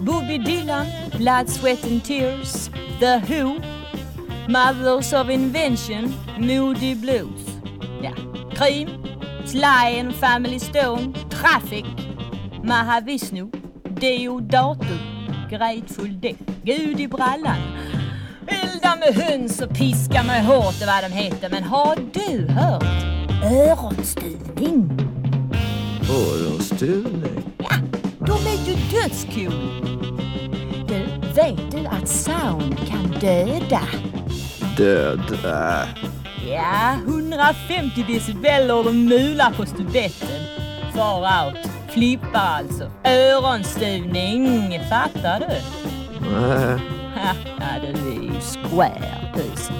Bobby Dylan, Blood, Sweat and Tears, The Who, Mothers of Invention, Moody Blues. Ja, Cream, Sly and Family Stone, Traffic, Mahavishnu, Deodato, Grateful Death, Gud i brallan. Elda med höns och piska med hårt och vad de heter. Men har du hört öronstuvning? Öronstuvning? De dödscool. Du, vet du att sauna kan döda? Döda? Ja, 150 decibeller och mular på stubetten. Far out. Flippar alltså. Öronstuvning. Fattar du? Nej. Ja, du är ju square, pusen.